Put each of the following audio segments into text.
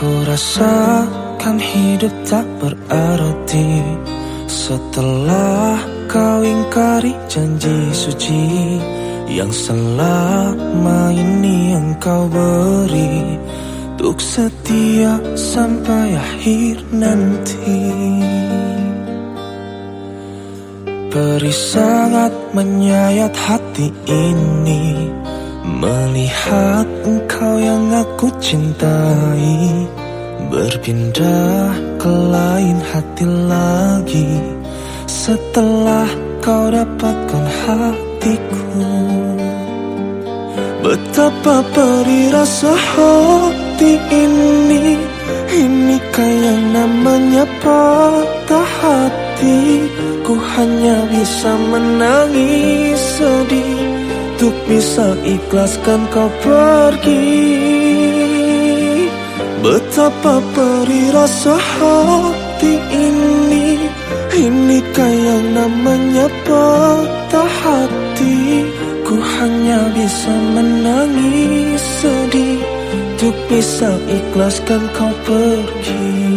Ku rasakan hidup tak berarti Setelah kau ingkari janji suci Yang selama ini engkau beri Untuk setia sampai akhir nanti Peri sangat menyayat hati ini Melihat engkau yang aku cintai Berpindah ke lain hati lagi. Setelah kau dapatkan hatiku Betapa perih rasa hati ini. Inikah yang namanya patah hati? Ku hanya bisa menangis sedih untuk bisa ikhlaskan kau pergi. Betapa perih rasa hati ini. Inikah yang namanya patah hati. Ku hanya bisa menangis sedih. Untuk bisa ikhlaskan kau pergi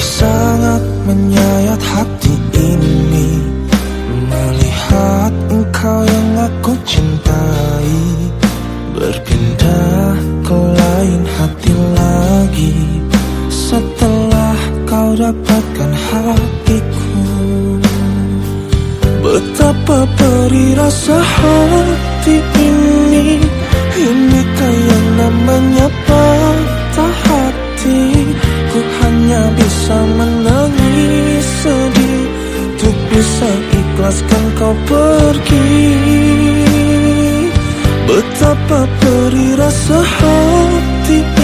sangat menyayat hati ini. Melihat engkau yang aku cintai. Berpindah ke lain hati lagi. Setelah kau dapatkan hatiku. Betapa perih rasa hati bisa menangis sedih. Untuk bisa ikhlaskan kau pergi. Betapa perih rasa hati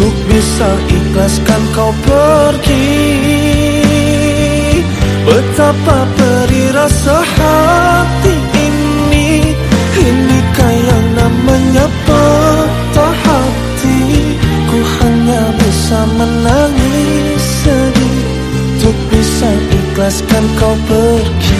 Untuk bisa ikhlaskan kau pergi. Betapa perih rasa hati ini. Inikah yang namanya patah hati. Ku hanya bisa menangis sedih. Untuk bisa ikhlaskan kau pergi